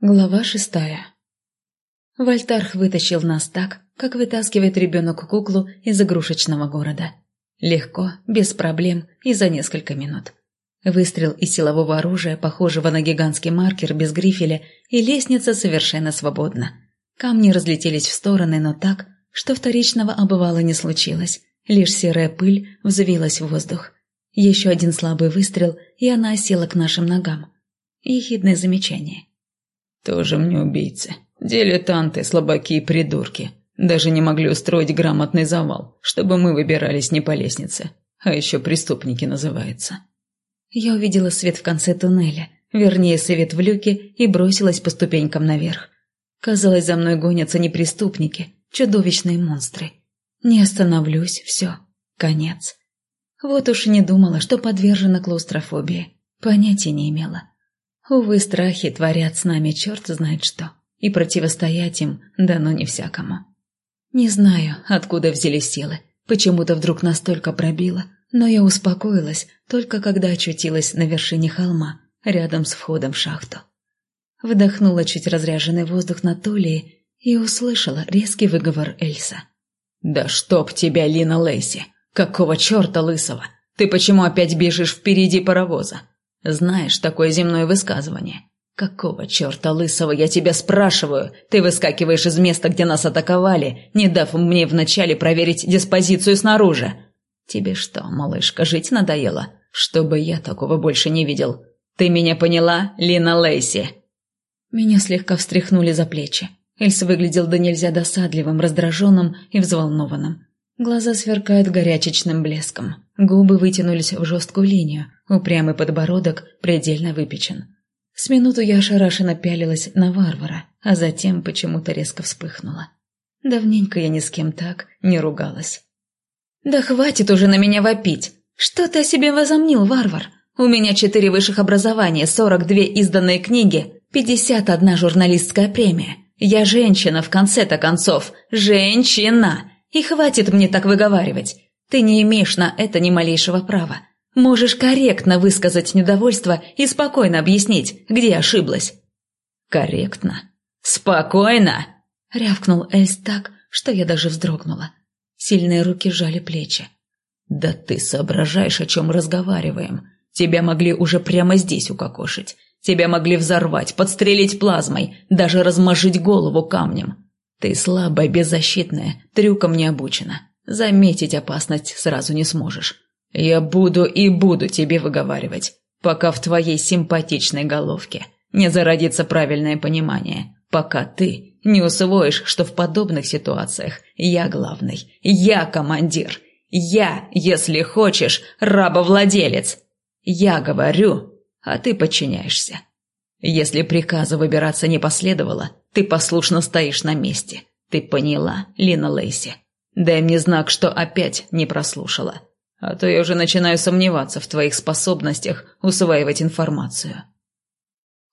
Глава шестая Вольтарх вытащил нас так, как вытаскивает ребенок куклу из игрушечного города. Легко, без проблем и за несколько минут. Выстрел из силового оружия, похожего на гигантский маркер без грифеля, и лестница совершенно свободна. Камни разлетелись в стороны, но так, что вторичного обывала не случилось. Лишь серая пыль взвилась в воздух. Еще один слабый выстрел, и она села к нашим ногам. Ехидное замечание. Тоже мне убийцы. Дилетанты, слабаки и придурки. Даже не могли устроить грамотный завал, чтобы мы выбирались не по лестнице. А еще преступники называются. Я увидела свет в конце туннеля, вернее, свет в люке, и бросилась по ступенькам наверх. Казалось, за мной гонятся не преступники, чудовищные монстры. Не остановлюсь, все, конец. Вот уж и не думала, что подвержена клаустрофобии. Понятия не имела. Увы, страхи творят с нами черт знает что, и противостоять им дано не всякому. Не знаю, откуда взялись силы, почему-то вдруг настолько пробило, но я успокоилась только когда очутилась на вершине холма, рядом с входом в шахту. Вдохнула чуть разряженный воздух на Толии и услышала резкий выговор Эльса. «Да чтоб тебя, Лина Лейси! Какого черта лысого? Ты почему опять бежишь впереди паровоза? Знаешь такое земное высказывание? Какого черта лысого я тебя спрашиваю? Ты выскакиваешь из места, где нас атаковали, не дав мне вначале проверить диспозицию снаружи. Тебе что, малышка, жить надоело? Чтобы я такого больше не видел. Ты меня поняла, Лина Лейси?» Меня слегка встряхнули за плечи. Эльс выглядел до нельзя досадливым, раздраженным и взволнованным. Глаза сверкают горячечным блеском. Губы вытянулись в жесткую линию, упрямый подбородок предельно выпечен. С минуту я ошарашенно пялилась на варвара, а затем почему-то резко вспыхнула. Давненько я ни с кем так не ругалась. «Да хватит уже на меня вопить! Что ты о себе возомнил, варвар? У меня четыре высших образования, сорок две изданные книги, пятьдесят одна журналистская премия. Я женщина, в конце-то концов. Женщина! И хватит мне так выговаривать. Ты не имеешь на это ни малейшего права. Можешь корректно высказать недовольство и спокойно объяснить, где ошиблась». «Корректно? Спокойно!» — рявкнул Эльс так, что я даже вздрогнула. Сильные руки сжали плечи. «Да ты соображаешь, о чем разговариваем. Тебя могли уже прямо здесь укокошить. Тебя могли взорвать, подстрелить плазмой, даже размажить голову камнем. Ты слабая, беззащитная, трюком не обучена. Заметить опасность сразу не сможешь. Я буду и буду тебе выговаривать, пока в твоей симпатичной головке не зародится правильное понимание, пока ты не усвоишь, что в подобных ситуациях я главный, я командир, я, если хочешь, рабовладелец. Я говорю, а ты подчиняешься. Если приказа выбираться не последовало, ты послушно стоишь на месте. Ты поняла, Лина Лейси? Дай мне знак, что опять не прослушала. А то я уже начинаю сомневаться в твоих способностях усваивать информацию.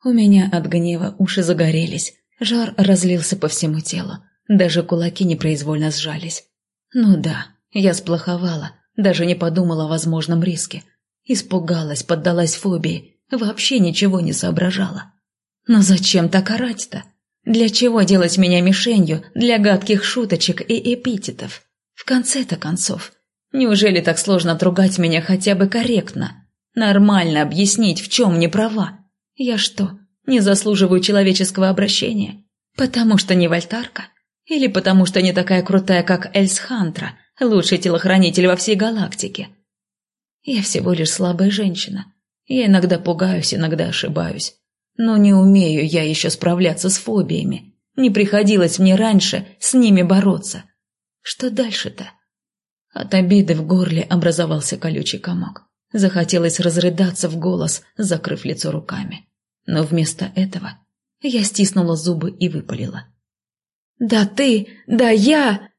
У меня от гнева уши загорелись, жар разлился по всему телу, даже кулаки непроизвольно сжались. Ну да, я сплоховала, даже не подумала о возможном риске. Испугалась, поддалась фобии, Вообще ничего не соображала. Но зачем так орать-то? Для чего делать меня мишенью для гадких шуточек и эпитетов? В конце-то концов, неужели так сложно отругать меня хотя бы корректно? Нормально объяснить, в чем не права? Я что, не заслуживаю человеческого обращения? Потому что не вольтарка? Или потому что не такая крутая, как Эльс Хантра, лучший телохранитель во всей галактике? Я всего лишь слабая женщина, я иногда пугаюсь, иногда ошибаюсь. Но не умею я еще справляться с фобиями. Не приходилось мне раньше с ними бороться. Что дальше-то? От обиды в горле образовался колючий комок. Захотелось разрыдаться в голос, закрыв лицо руками. Но вместо этого я стиснула зубы и выпалила. «Да ты! Да я!»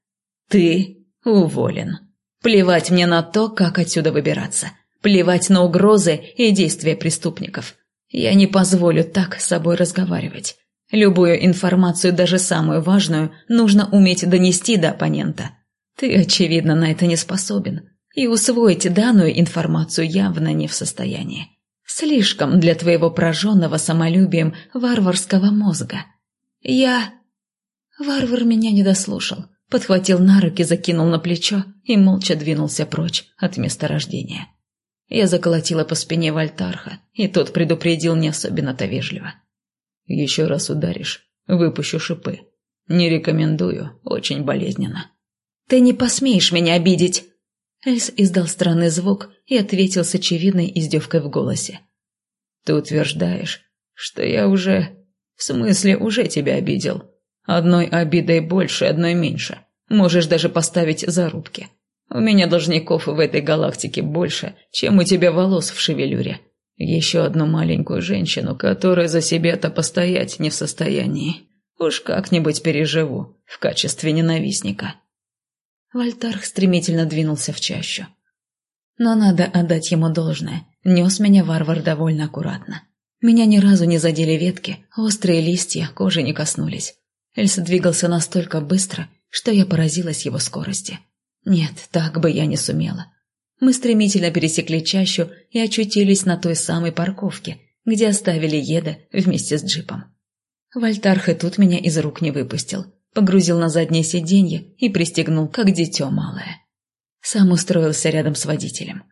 «Ты уволен. Плевать мне на то, как отсюда выбираться. Плевать на угрозы и действия преступников. Я не позволю так с собой разговаривать. Любую информацию, даже самую важную, нужно уметь донести до оппонента. Ты, очевидно, на это не способен. И усвоить данную информацию явно не в состоянии. Слишком для твоего прожженного самолюбием варварского мозга. Я... Варвар меня не дослушал, подхватил на руки, закинул на плечо и молча двинулся прочь от места рождения. Я заколотила по спине Вальтарха, и тот предупредил не особенно-то вежливо. «Еще раз ударишь, выпущу шипы. Не рекомендую, очень болезненно». «Ты не посмеешь меня обидеть!» Эльс издал странный звук и ответил с очевидной издевкой в голосе. «Ты утверждаешь, что я уже... В смысле, уже тебя обидел. Одной обидой больше, одной меньше. Можешь даже поставить зарубки. У меня должников в этой галактике больше, чем у тебя волос в шевелюре. Еще одну маленькую женщину, которая за себя-то постоять не в состоянии. Уж как-нибудь переживу в качестве ненавистника». Вольтарх стремительно двинулся в чащу. Но надо отдать ему должное. Нес меня варвар довольно аккуратно. Меня ни разу не задели ветки, острые листья кожи не коснулись. Эльса двигался настолько быстро, что я поразилась его скорости. Нет, так бы я не сумела. Мы стремительно пересекли чащу и очутились на той самой парковке, где оставили Еда вместе с джипом. Вольтарх и тут меня из рук не выпустил погрузил на заднее сиденье и пристегнул, как дитё малое. Сам устроился рядом с водителем.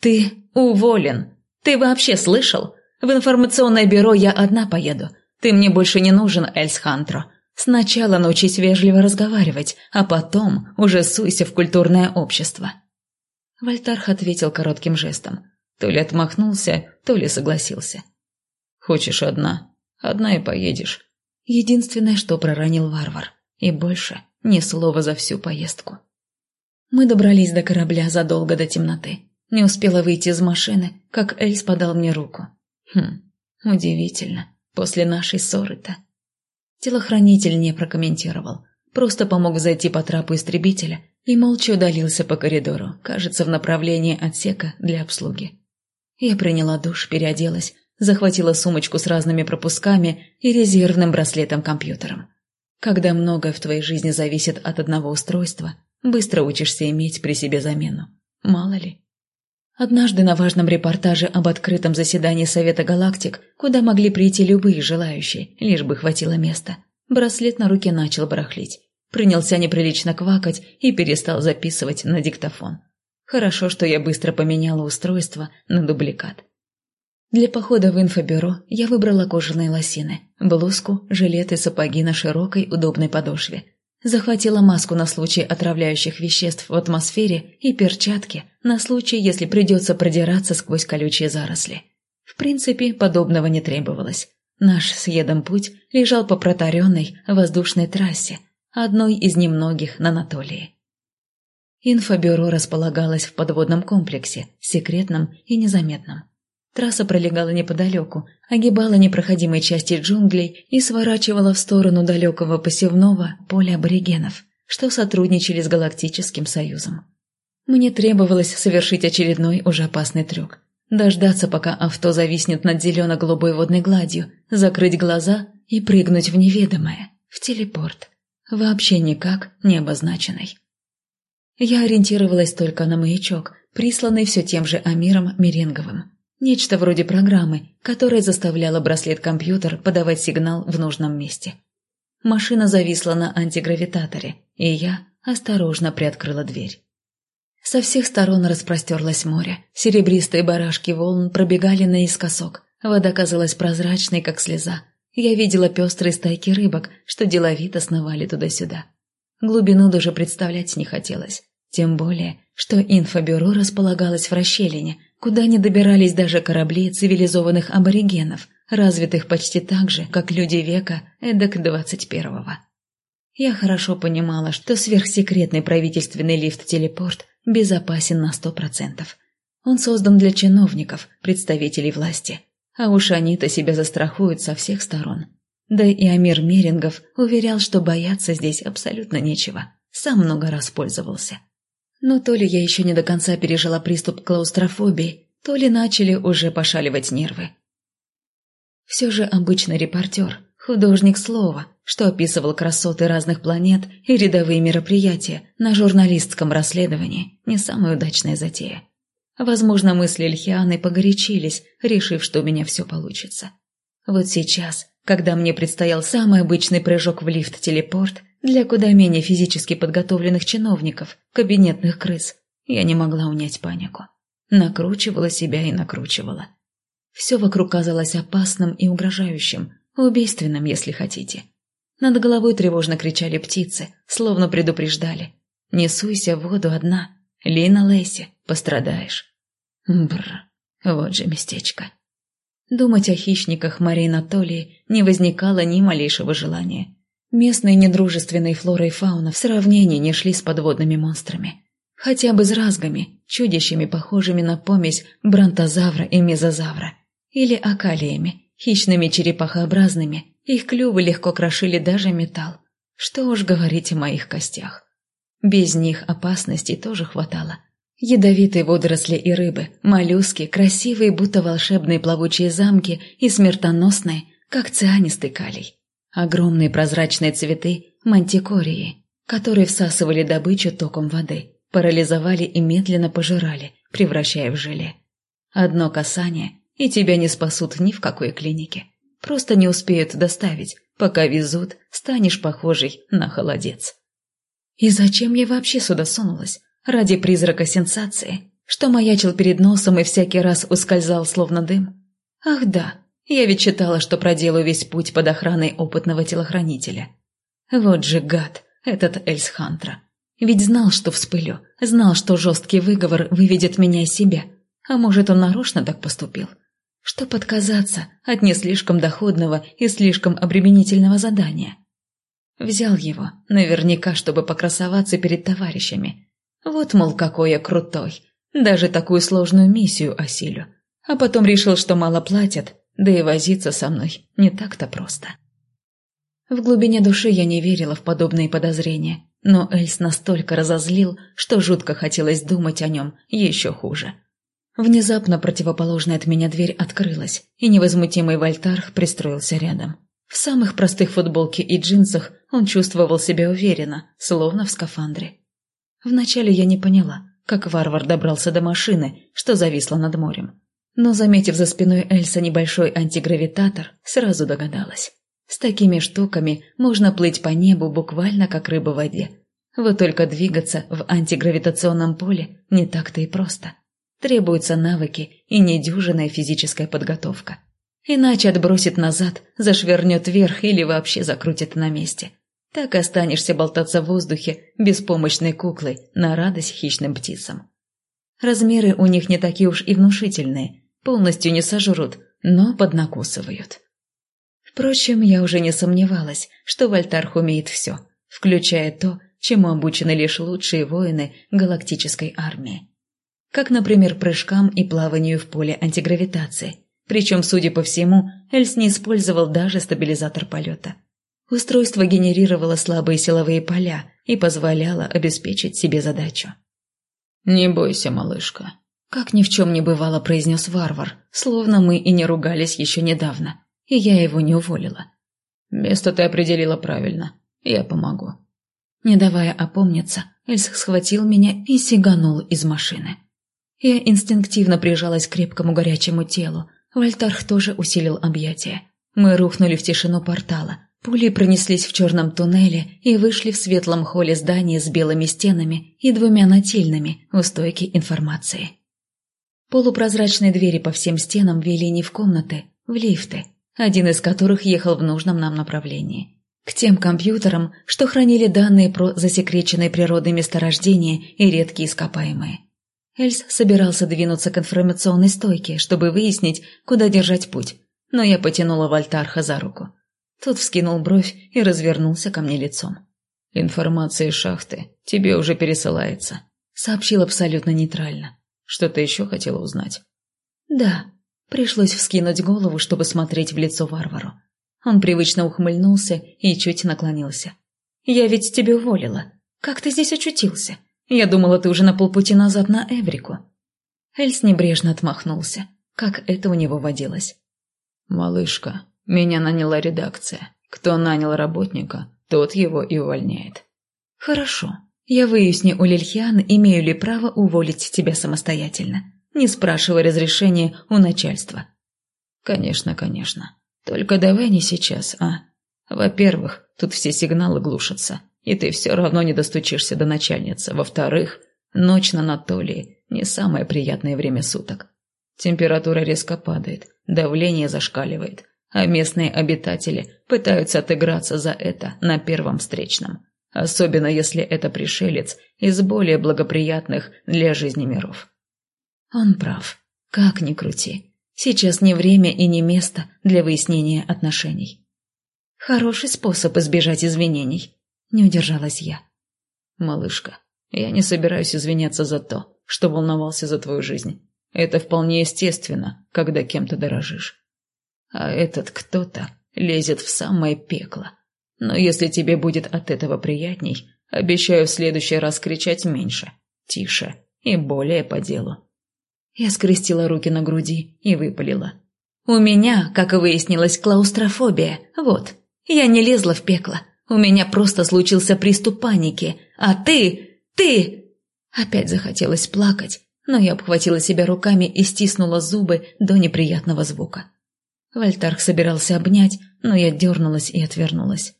«Ты уволен! Ты вообще слышал? В информационное бюро я одна поеду. Ты мне больше не нужен, Эльс Хантро. Сначала научись вежливо разговаривать, а потом уже суйся в культурное общество». Вольтарх ответил коротким жестом. То ли отмахнулся, то ли согласился. «Хочешь одна? Одна и поедешь. Единственное, что проронил варвар. И больше ни слова за всю поездку. Мы добрались до корабля задолго до темноты. Не успела выйти из машины, как Эльс подал мне руку. Хм, удивительно. После нашей ссоры-то. Телохранитель не прокомментировал. Просто помог зайти по трапу истребителя и молча удалился по коридору, кажется, в направлении отсека для обслуги. Я приняла душ, переоделась, захватила сумочку с разными пропусками и резервным браслетом-компьютером. Когда многое в твоей жизни зависит от одного устройства, быстро учишься иметь при себе замену. Мало ли. Однажды на важном репортаже об открытом заседании Совета Галактик, куда могли прийти любые желающие, лишь бы хватило места, браслет на руке начал барахлить. Принялся неприлично квакать и перестал записывать на диктофон. Хорошо, что я быстро поменяла устройство на дубликат. Для похода в инфобюро я выбрала кожаные лосины, блузку, жилет и сапоги на широкой, удобной подошве. Захватила маску на случай отравляющих веществ в атмосфере и перчатки на случай, если придется продираться сквозь колючие заросли. В принципе, подобного не требовалось. Наш с путь лежал по протаренной воздушной трассе, одной из немногих на Анатолии. Инфобюро располагалось в подводном комплексе, секретном и незаметном. Трасса пролегала неподалеку, огибала непроходимые части джунглей и сворачивала в сторону далекого посевного поля аборигенов, что сотрудничали с Галактическим Союзом. Мне требовалось совершить очередной уже опасный трюк. Дождаться, пока авто зависнет над зелено-голубой водной гладью, закрыть глаза и прыгнуть в неведомое, в телепорт. Вообще никак не обозначенный. Я ориентировалась только на маячок, присланный все тем же Амиром Меренговым. Нечто вроде программы, которая заставляла браслет-компьютер подавать сигнал в нужном месте. Машина зависла на антигравитаторе, и я осторожно приоткрыла дверь. Со всех сторон распростерлось море. Серебристые барашки волн пробегали наискосок. Вода казалась прозрачной, как слеза. Я видела пестрые стайки рыбок, что деловито сновали туда-сюда. Глубину даже представлять не хотелось. Тем более, что инфобюро располагалось в расщелине, куда не добирались даже корабли цивилизованных аборигенов, развитых почти так же, как люди века эдак двадцать первого. Я хорошо понимала, что сверхсекретный правительственный лифт-телепорт безопасен на сто процентов. Он создан для чиновников, представителей власти. А уж они-то себя застрахуют со всех сторон. Да и Амир Мерингов уверял, что бояться здесь абсолютно нечего. Сам много раз пользовался. Но то ли я еще не до конца пережила приступ клаустрофобии, то ли начали уже пошаливать нервы. Все же обычный репортер, художник слова, что описывал красоты разных планет и рядовые мероприятия на журналистском расследовании, не самая удачная затея. Возможно, мысли Ильхианы погорячились, решив, что у меня все получится. Вот сейчас, когда мне предстоял самый обычный прыжок в лифт-телепорт для куда менее физически подготовленных чиновников, кабинетных крыс, я не могла унять панику. Накручивала себя и накручивала. Все вокруг казалось опасным и угрожающим, убийственным, если хотите. Над головой тревожно кричали птицы, словно предупреждали. «Не суйся в воду одна, Лина Лейси, пострадаешь». Бррр, вот же местечко. Думать о хищниках Марии Анатолии не возникало ни малейшего желания. Местные недружественные флора и фауна в сравнении не шли с подводными монстрами. Хотя бы с разгами, чудищами, похожими на помесь бронтозавра и мезозавра. Или акалиями, хищными черепахообразными. Их клювы легко крошили даже металл. Что уж говорить о моих костях. Без них опасностей тоже хватало. Ядовитые водоросли и рыбы, моллюски, красивые, будто волшебные плавучие замки и смертоносные, как цианистый калий. Огромные прозрачные цветы – мантикории, которые всасывали добычу током воды, парализовали и медленно пожирали, превращая в желе. Одно касание, и тебя не спасут ни в какой клинике. Просто не успеют доставить, пока везут, станешь похожей на холодец. И зачем я вообще сюда сунулась? Ради призрака сенсации, что маячил перед носом и всякий раз ускользал словно дым? Ах да, я ведь считала, что проделаю весь путь под охраной опытного телохранителя. Вот же гад, этот Эльсхантра. Ведь знал, что вспылю, знал, что жесткий выговор выведет меня из себя. А может, он нарочно так поступил? Чтоб отказаться от не слишком доходного и слишком обременительного задания. Взял его, наверняка, чтобы покрасоваться перед товарищами. Вот, мол, какой я крутой. Даже такую сложную миссию осилю. А потом решил, что мало платят, да и возиться со мной не так-то просто. В глубине души я не верила в подобные подозрения, но Эльс настолько разозлил, что жутко хотелось думать о нем еще хуже. Внезапно противоположная от меня дверь открылась, и невозмутимый Вольтарх пристроился рядом. В самых простых футболке и джинсах он чувствовал себя уверенно, словно в скафандре. Вначале я не поняла, как варвар добрался до машины, что зависла над морем. Но, заметив за спиной Эльса небольшой антигравитатор, сразу догадалась. С такими штуками можно плыть по небу буквально как рыба в воде. Вот только двигаться в антигравитационном поле не так-то и просто. Требуются навыки и недюжинная физическая подготовка. Иначе отбросит назад, зашвырнет вверх или вообще закрутит на месте. Так останешься болтаться в воздухе беспомощной куклой на радость хищным птицам. Размеры у них не такие уж и внушительные, полностью не сожрут, но поднакусывают. Впрочем, я уже не сомневалась, что Вольтарх умеет все, включая то, чему обучены лишь лучшие воины галактической армии. Как, например, прыжкам и плаванию в поле антигравитации. Причем, судя по всему, Эльс не использовал даже стабилизатор полета. Устройство генерировало слабые силовые поля и позволяло обеспечить себе задачу. «Не бойся, малышка», как ни в чем не бывало, произнес варвар, словно мы и не ругались еще недавно, и я его не уволила. Место ты определила правильно, я помогу. Не давая опомниться, Эльс схватил меня и сиганул из машины. Я инстинктивно прижалась к крепкому горячему телу. Вольтарх тоже усилил объятия. Мы рухнули в тишину портала. Пули пронеслись в черном туннеле и вышли в светлом холле здания с белыми стенами и двумя нательными у стойки информации. Полупрозрачные двери по всем стенам вели не в комнаты, в лифты, один из которых ехал в нужном нам направлении. К тем компьютерам, что хранили данные про засекреченные природные месторождения и редкие ископаемые. Эльс собирался двинуться к информационной стойке, чтобы выяснить, куда держать путь, но я потянула Вольтарха за руку. Тот вскинул бровь и развернулся ко мне лицом. «Информация из шахты тебе уже пересылается», — сообщил абсолютно нейтрально. Что-то еще хотела узнать? Да. Пришлось вскинуть голову, чтобы смотреть в лицо варвару. Он привычно ухмыльнулся и чуть наклонился. «Я ведь тебя уволила. Как ты здесь очутился? Я думала, ты уже на полпути назад на Эврику». Эльс небрежно отмахнулся, как это у него водилось. «Малышка, меня наняла редакция. Кто нанял работника, тот его и увольняет». «Хорошо. Я выясню у Лильхиан, имею ли право уволить тебя самостоятельно. не спрашивая разрешения у начальства. «Конечно, конечно. Только давай не сейчас, а? Во-первых, тут все сигналы глушатся, и ты все равно не достучишься до начальницы. Во-вторых, ночь на Анатолии – не самое приятное время суток. Температура резко падает, давление зашкаливает, а местные обитатели пытаются отыграться за это на первом встречном. Особенно если это пришелец из более благоприятных для жизни миров. Он прав. Как ни крути. Сейчас не время и не место для выяснения отношений. Хороший способ избежать извинений. Не удержалась я. Малышка, я не собираюсь извиняться за то, что волновался за твою жизнь. Это вполне естественно, когда кем-то дорожишь. А этот кто-то лезет в самое пекло. Но если тебе будет от этого приятней, обещаю в следующий раз кричать меньше, тише и более по делу. Я скрестила руки на груди и выпалила. «У меня, как выяснилось, клаустрофобия. Вот. Я не лезла в пекло. У меня просто случился приступ паники. А ты... ты...» Опять захотелось плакать, но я обхватила себя руками и стиснула зубы до неприятного звука. Вольтарх собирался обнять, но я дернулась и отвернулась.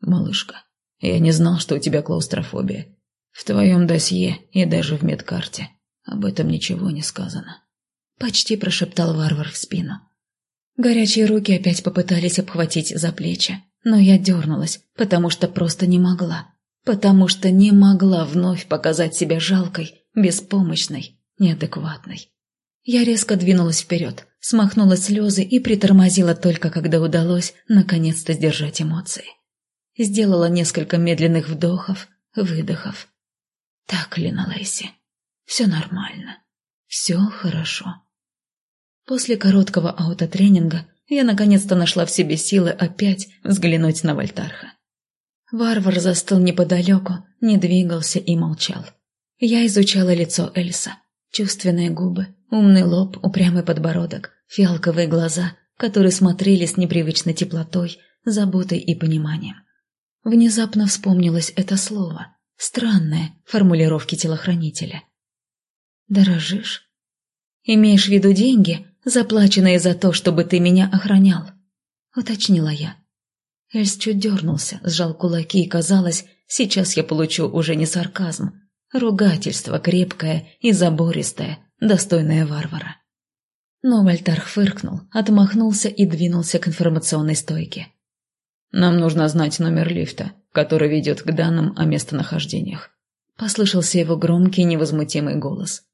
«Малышка, я не знал, что у тебя клаустрофобия. В твоем досье и даже в медкарте об этом ничего не сказано». Почти прошептал варвар в спину. Горячие руки опять попытались обхватить за плечи, но я дернулась, потому что просто не могла. Потому что не могла вновь показать себя жалкой, беспомощной, неадекватной. Я резко двинулась вперед, смахнула слезы и притормозила только, когда удалось наконец-то сдержать эмоции. Сделала несколько медленных вдохов, выдохов. Так, Лина Лейси, все нормально, все хорошо. После короткого аутотренинга я наконец-то нашла в себе силы опять взглянуть на Вольтарха. Варвар застыл неподалеку, не двигался и молчал. Я изучала лицо Эльса. Чувственные губы, умный лоб, упрямый подбородок, фиалковые глаза, которые смотрели с непривычной теплотой, заботой и пониманием. Внезапно вспомнилось это слово, странное формулировки телохранителя. «Дорожишь? Имеешь в виду деньги, заплаченные за то, чтобы ты меня охранял?» — уточнила я. Эльс чуть дернулся, сжал кулаки, и казалось, сейчас я получу уже не сарказм, ругательство крепкое и забористое, достойное варвара. Но Вольтарх фыркнул, отмахнулся и двинулся к информационной стойке. «Нам нужно знать номер лифта, который ведет к данным о местонахождениях», — послышался его громкий невозмутимый голос.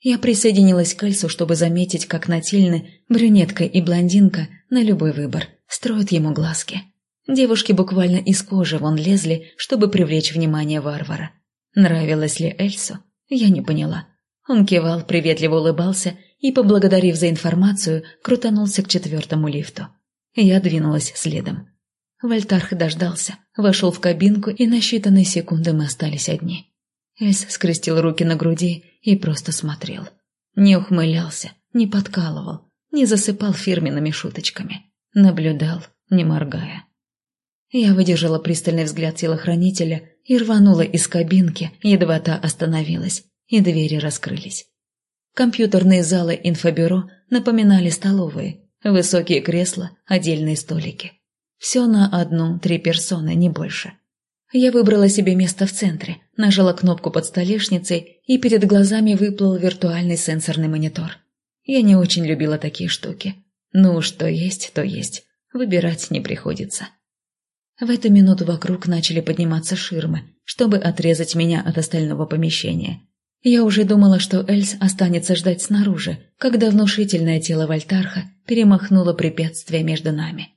Я присоединилась к Эльсу, чтобы заметить, как Натильны, брюнетка и блондинка, на любой выбор, строят ему глазки. Девушки буквально из кожи вон лезли, чтобы привлечь внимание варвара. Нравилось ли Эльсу? Я не поняла. Он кивал, приветливо улыбался и, поблагодарив за информацию, крутанулся к четвертому лифту. Я двинулась следом. Вольтарх дождался, вошел в кабинку, и на считанные секунды мы остались одни. Эльс скрестил руки на груди и просто смотрел. Не ухмылялся, не подкалывал, не засыпал фирменными шуточками. Наблюдал, не моргая. Я выдержала пристальный взгляд телохранителя и рванула из кабинки, едва та остановилась, и двери раскрылись. Компьютерные залы инфобюро напоминали столовые, высокие кресла, отдельные столики. Все на одну, три персоны, не больше. Я выбрала себе место в центре, нажала кнопку под столешницей, и перед глазами выплыл виртуальный сенсорный монитор. Я не очень любила такие штуки. Ну, что есть, то есть. Выбирать не приходится. В эту минуту вокруг начали подниматься ширмы, чтобы отрезать меня от остального помещения. Я уже думала, что Эльс останется ждать снаружи, когда внушительное тело Вольтарха перемахнуло препятствие между нами.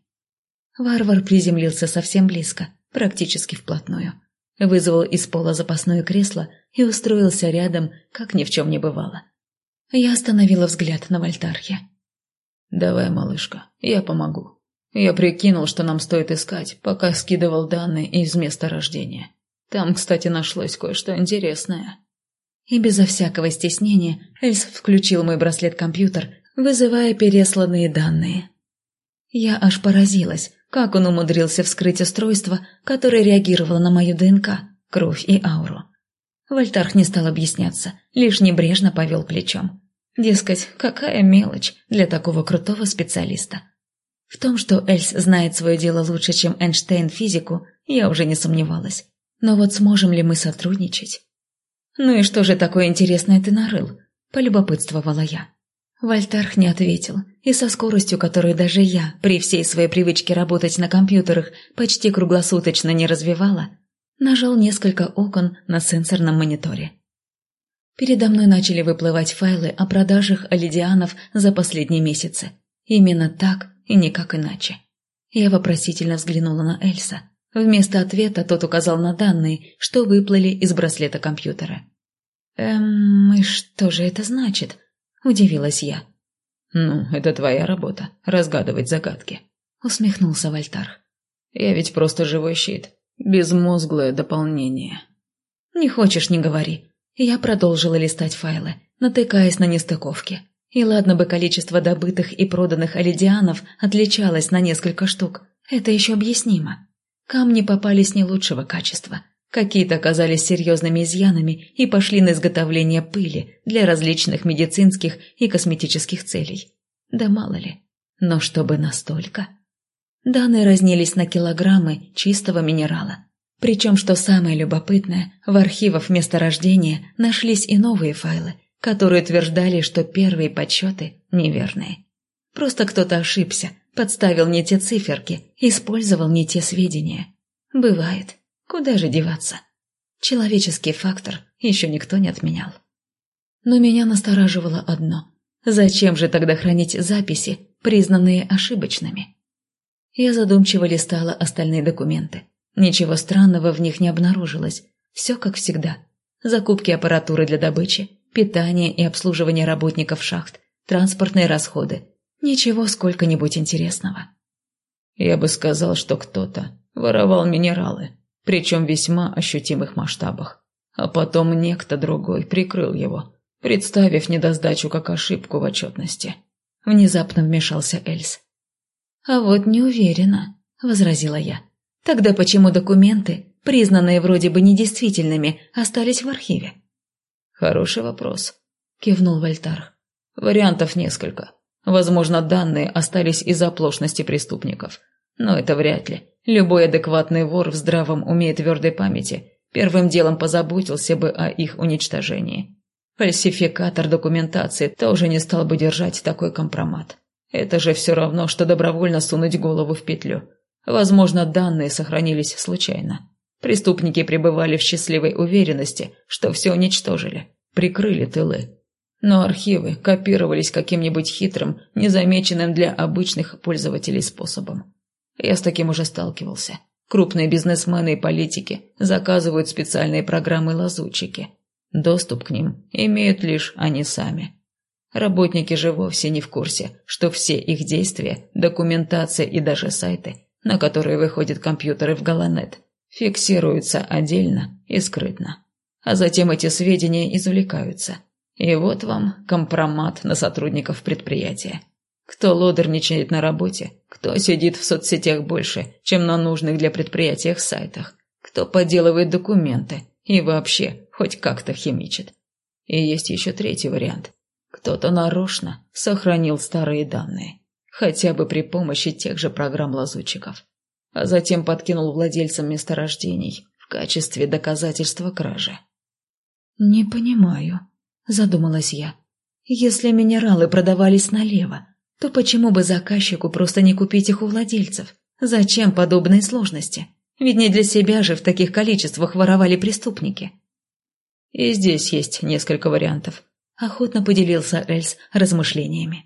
Варвар приземлился совсем близко, практически вплотную. Вызвал из пола запасное кресло и устроился рядом, как ни в чем не бывало. Я остановила взгляд на Вольтархе. «Давай, малышка, я помогу», я прикинул, что нам стоит искать, пока скидывал данные из места рождения. Там, кстати, нашлось кое-что интересное. И безо всякого стеснения Эльс включил мой браслет-компьютер, вызывая пересланные данные. Я аж поразилась, как он умудрился вскрыть устройство, которое реагировало на мою ДНК, кровь и ауру. Вольтарх не стал объясняться, лишь небрежно повел плечом. Дескать, какая мелочь для такого крутого специалиста. В том, что Эльс знает свое дело лучше, чем Эйнштейн физику, я уже не сомневалась. Но вот сможем ли мы сотрудничать? «Ну и что же такое интересное ты нарыл?» – полюбопытствовала я. Вольтарх не ответил, и со скоростью, которую даже я, при всей своей привычке работать на компьютерах, почти круглосуточно не развивала, нажал несколько окон на сенсорном мониторе. Передо мной начали выплывать файлы о продажах олидианов за последние месяцы. Именно так и никак иначе. Я вопросительно взглянула на Эльса. Вместо ответа тот указал на данные, что выплыли из браслета компьютера. «Эм, и что же это значит?» – удивилась я. «Ну, это твоя работа – разгадывать загадки», – усмехнулся Вольтар. «Я ведь просто живой щит, безмозглое дополнение». «Не хочешь – не говори». Я продолжила листать файлы, натыкаясь на нестыковки. И ладно бы количество добытых и проданных олидианов отличалось на несколько штук, это еще объяснимо. Камни попались не лучшего качества. Какие-то оказались серьезными изъянами и пошли на изготовление пыли для различных медицинских и косметических целей. Да мало ли. Но чтобы настолько... Данные разнились на килограммы чистого минерала. Причем, что самое любопытное, в архивах месторождения нашлись и новые файлы, которые утверждали, что первые подсчеты неверные. Просто кто-то ошибся, подставил не те циферки, использовал не те сведения. Бывает. Куда же деваться? Человеческий фактор еще никто не отменял. Но меня настораживало одно. Зачем же тогда хранить записи, признанные ошибочными? Я задумчиво листала остальные документы. Ничего странного в них не обнаружилось. Все как всегда. Закупки аппаратуры для добычи, питание и обслуживание работников шахт, транспортные расходы. Ничего сколько-нибудь интересного. Я бы сказал, что кто-то воровал минералы, причем весьма ощутимых масштабах. А потом некто другой прикрыл его, представив недосдачу как ошибку в отчетности. Внезапно вмешался Эльс. «А вот не уверена», — возразила я. «Тогда почему документы, признанные вроде бы недействительными, остались в архиве?» «Хороший вопрос», — кивнул Вольтар. «Вариантов несколько. Возможно, данные остались из-за оплошности преступников. Но это вряд ли. Любой адекватный вор в здравом уме и твердой памяти первым делом позаботился бы о их уничтожении. Фальсификатор документации тоже не стал бы держать такой компромат. Это же все равно, что добровольно сунуть голову в петлю. Возможно, данные сохранились случайно. Преступники пребывали в счастливой уверенности, что все уничтожили, прикрыли тылы. Но архивы копировались каким-нибудь хитрым, незамеченным для обычных пользователей способом. Я с таким уже сталкивался. Крупные бизнесмены и политики заказывают специальные программы-лазутчики. Доступ к ним имеют лишь они сами. Работники же вовсе не в курсе, что все их действия, документация и даже сайты, на которые выходят компьютеры в Галанет, фиксируются отдельно и скрытно. А затем эти сведения извлекаются. И вот вам компромат на сотрудников предприятия. Кто лодерничает на работе, кто сидит в соцсетях больше, чем на нужных для предприятия сайтах, кто подделывает документы и вообще хоть как-то химичит. И есть еще третий вариант. Кто-то нарочно сохранил старые данные, хотя бы при помощи тех же программ лазутчиков а затем подкинул владельцам месторождений в качестве доказательства кражи. «Не понимаю», — задумалась я. «Если минералы продавались налево, то почему бы заказчику просто не купить их у владельцев? Зачем подобные сложности? Ведь не для себя же в таких количествах воровали преступники». «И здесь есть несколько вариантов», — охотно поделился Эльс размышлениями.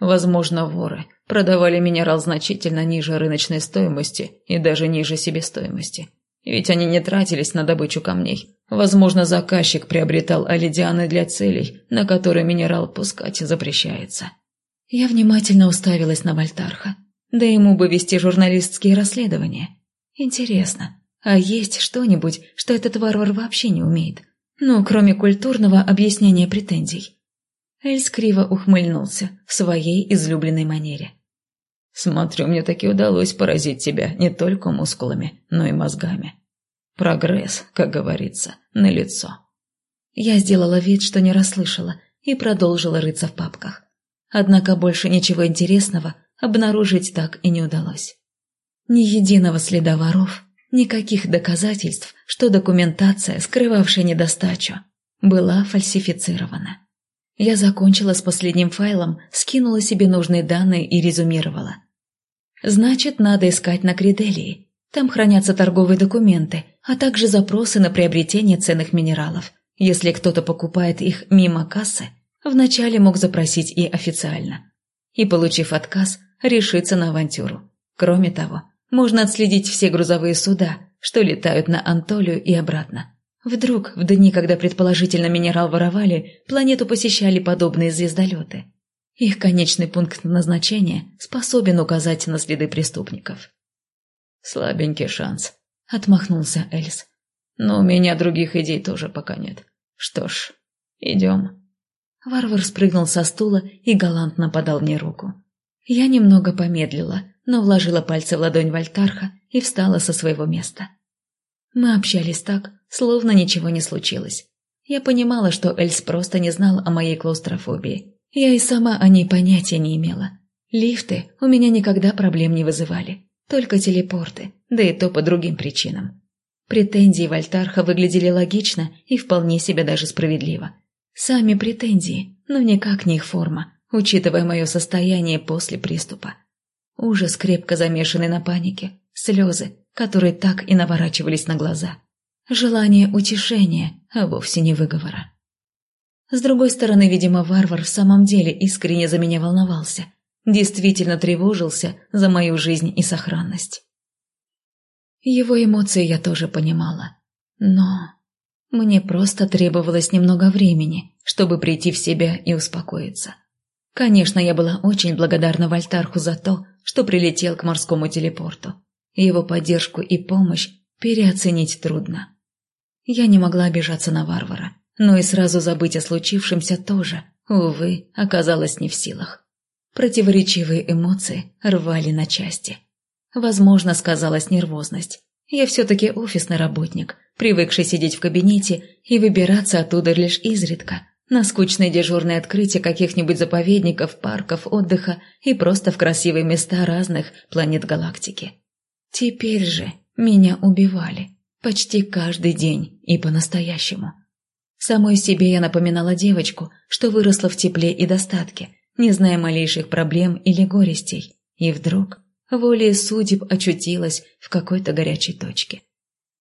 Возможно, воры продавали минерал значительно ниже рыночной стоимости и даже ниже себестоимости. Ведь они не тратились на добычу камней. Возможно, заказчик приобретал оледианы для целей, на которые минерал пускать запрещается. Я внимательно уставилась на Вольтарха. Да ему бы вести журналистские расследования. Интересно, а есть что-нибудь, что этот варвар вообще не умеет? Ну, кроме культурного объяснения претензий. Эльс криво ухмыльнулся в своей излюбленной манере. «Смотрю, мне таки удалось поразить тебя не только мускулами, но и мозгами. Прогресс, как говорится, налицо. Я сделала вид, что не расслышала, и продолжила рыться в папках. Однако больше ничего интересного обнаружить так и не удалось. Ни единого следа воров, никаких доказательств, что документация, скрывавшая недостачу, была фальсифицирована. Я закончила с последним файлом, скинула себе нужные данные и резюмировала. Значит, надо искать на Криделии. Там хранятся торговые документы, а также запросы на приобретение ценных минералов. Если кто-то покупает их мимо кассы, вначале мог запросить и официально. И, получив отказ, решиться на авантюру. Кроме того, можно отследить все грузовые суда, что летают на Антолию и обратно. Вдруг, в дни, когда предположительно минерал воровали, планету посещали подобные звездолеты. Их конечный пункт назначения способен указать на следы преступников. «Слабенький шанс», — отмахнулся Эльс. «Но у меня других идей тоже пока нет. Что ж, идем». Варвар спрыгнул со стула и галантно подал мне руку. Я немного помедлила, но вложила пальцы в ладонь Вальтарха и встала со своего места. Мы общались так, словно ничего не случилось. Я понимала, что Эльс просто не знал о моей клаустрофобии. Я и сама о ней понятия не имела. Лифты у меня никогда проблем не вызывали, только телепорты, да и то по другим причинам. Претензии Вальтарха выглядели логично и вполне себе даже справедливо. Сами претензии, но никак не их форма, учитывая мое состояние после приступа. Ужас, крепко замешанный на панике, слезы, которые так и наворачивались на глаза. Желание утешения, а вовсе не выговора. С другой стороны, видимо, варвар в самом деле искренне за меня волновался, действительно тревожился за мою жизнь и сохранность. Его эмоции я тоже понимала, но мне просто требовалось немного времени, чтобы прийти в себя и успокоиться. Конечно, я была очень благодарна Вольтарху за то, что прилетел к морскому телепорту. Его поддержку и помощь переоценить трудно. Я не могла обижаться на варвара, но и сразу забыть о случившемся тоже, увы, оказалась не в силах. Противоречивые эмоции рвали на части. Возможно, сказалась нервозность. Я все-таки офисный работник, привыкший сидеть в кабинете и выбираться оттуда лишь изредка, на скучные дежурные открытия каких-нибудь заповедников, парков, отдыха и просто в красивые места разных планет галактики. Теперь же меня убивали. Почти каждый день и по-настоящему. Самой себе я напоминала девочку, что выросла в тепле и достатке, не зная малейших проблем или горестей, и вдруг волей судеб очутилась в какой-то горячей точке.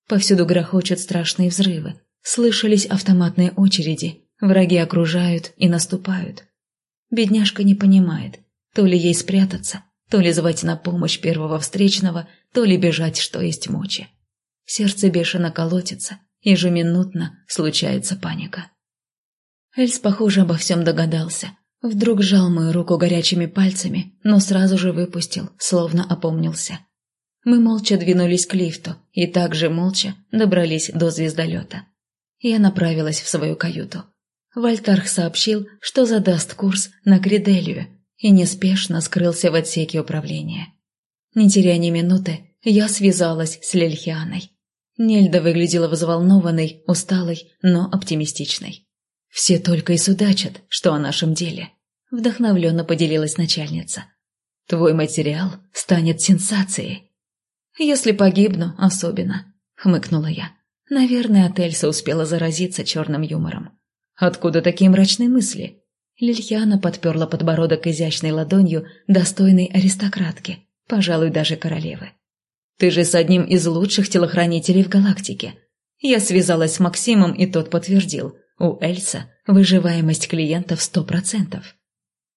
Повсюду грохочут страшные взрывы, слышались автоматные очереди, враги окружают и наступают. Бедняжка не понимает, то ли ей спрятаться, то ли звать на помощь первого встречного, то ли бежать, что есть мочи. Сердце бешено колотится, ежеминутно случается паника. Эльс, похоже, обо всем догадался. Вдруг сжал мою руку горячими пальцами, но сразу же выпустил, словно опомнился. Мы молча двинулись к лифту и также молча добрались до звездолета. Я направилась в свою каюту. Вальтарх сообщил, что задаст курс на Криделию, и неспешно скрылся в отсеке управления. Не теряя ни минуты, я связалась с Лельхианой. Нельда выглядела взволнованной, усталой, но оптимистичной. «Все только и судачат, что о нашем деле», — вдохновленно поделилась начальница. «Твой материал станет сенсацией». «Если погибну, особенно», — хмыкнула я. Наверное, от Эльса успела заразиться черным юмором. «Откуда такие мрачные мысли?» Лильяна подперла подбородок изящной ладонью достойной аристократки, пожалуй, даже королевы. «Ты же с одним из лучших телохранителей в галактике. Я связалась с Максимом, и тот подтвердил. У Эльса выживаемость клиентов сто процентов.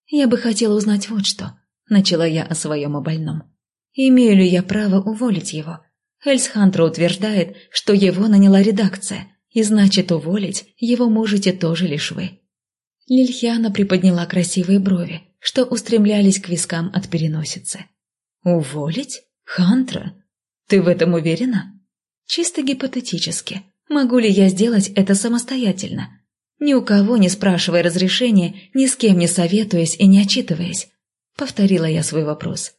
Я бы хотела узнать вот что. Начала я о своем обольном. Имею ли я право уволить его? Эльс Хантер утверждает, что его наняла редакция, и значит, уволить его можете тоже лишь вы. Лильхиана приподняла красивые брови, что устремлялись к вискам от переносицы. «Уволить? Хантра? Ты в этом уверена?» «Чисто гипотетически. Могу ли я сделать это самостоятельно? Ни у кого не спрашивая разрешения, ни с кем не советуясь и не отчитываясь?» Повторила я свой вопрос.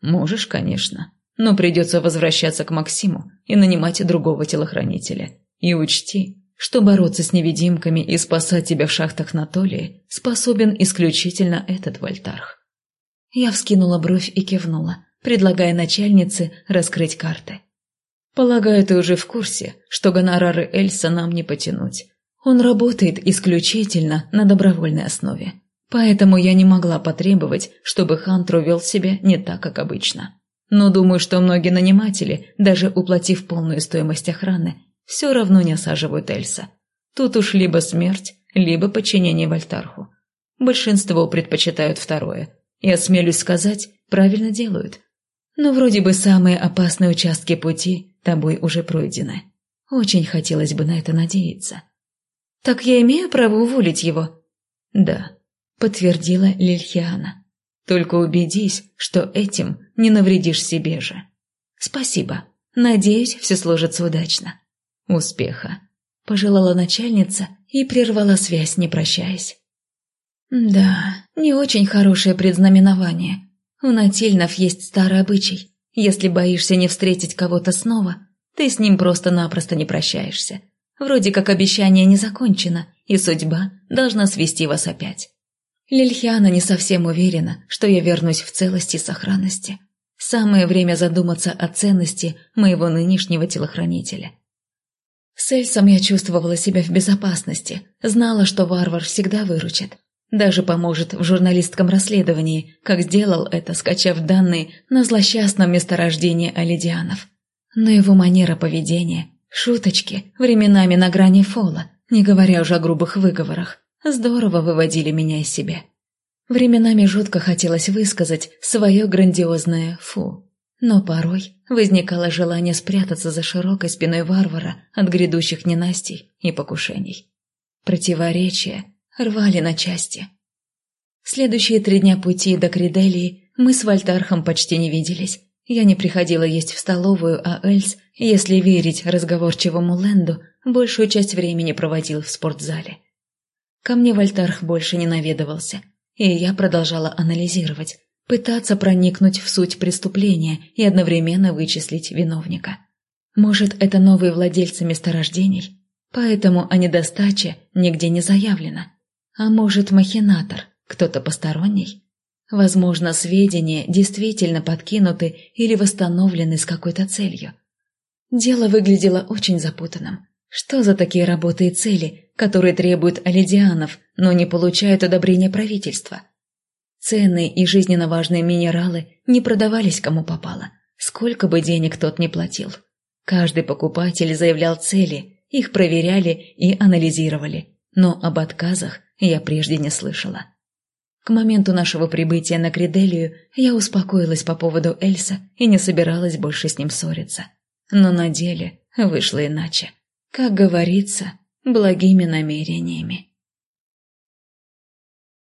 «Можешь, конечно, но придется возвращаться к Максиму и нанимать другого телохранителя. И учти, что бороться с невидимками и спасать тебя в шахтах Натолии способен исключительно этот Вольтарх. Я вскинула бровь и кивнула, предлагая начальнице раскрыть карты. Полагаю, ты уже в курсе, что гонорары Эльса нам не потянуть. Он работает исключительно на добровольной основе. Поэтому я не могла потребовать, чтобы Хантро вел себя не так, как обычно. Но думаю, что многие наниматели, даже уплатив полную стоимость охраны, все равно не осаживают Эльса. Тут уж либо смерть, либо подчинение Вольтарху. Большинство предпочитают второе. И, осмелюсь сказать, правильно делают. Но вроде бы самые опасные участки пути тобой уже пройдены. Очень хотелось бы на это надеяться. «Так я имею право уволить его?» «Да», — подтвердила Лильхиана. «Только убедись, что этим не навредишь себе же». «Спасибо. Надеюсь, все сложится удачно». «Успеха», — пожелала начальница и прервала связь, не прощаясь. «Да, не очень хорошее предзнаменование. У Нательнов есть старый обычай. Если боишься не встретить кого-то снова, ты с ним просто-напросто не прощаешься. Вроде как обещание не закончено, и судьба должна свести вас опять. Лильхиана не совсем уверена, что я вернусь в целости и сохранности. Самое время задуматься о ценности моего нынешнего телохранителя. С Эльсом я чувствовала себя в безопасности, знала, что варвар всегда выручит. Даже поможет в журналистском расследовании, как сделал это, скачав данные на злосчастном месторождении Алидианов. Но его манера поведения Шуточки, временами на грани фола, не говоря уже о грубых выговорах, здорово выводили меня из себя. Временами жутко хотелось высказать свое грандиозное «фу». Но порой возникало желание спрятаться за широкой спиной варвара от грядущих ненастий и покушений. Противоречия рвали на части. Следующие три дня пути до Криделии мы с Вольтархом почти не виделись. Я не приходила есть в столовую, а Эльс если верить разговорчивому Ленду, большую часть времени проводил в спортзале. Ко мне Вольтарх больше не наведывался, и я продолжала анализировать, пытаться проникнуть в суть преступления и одновременно вычислить виновника. Может, это новые владельцы месторождений, поэтому о недостаче нигде не заявлено. А может, махинатор, кто-то посторонний? Возможно, сведения действительно подкинуты или восстановлены с какой-то целью. Дело выглядело очень запутанным. Что за такие работы и цели, которые требуют алидианов, но не получают одобрения правительства? Ценные и жизненно важные минералы не продавались кому попало, сколько бы денег тот не платил. Каждый покупатель заявлял цели, их проверяли и анализировали, но об отказах я прежде не слышала. К моменту нашего прибытия на Криделию я успокоилась по поводу Эльса и не собиралась больше с ним ссориться но на деле вышло иначе. Как говорится, благими намерениями.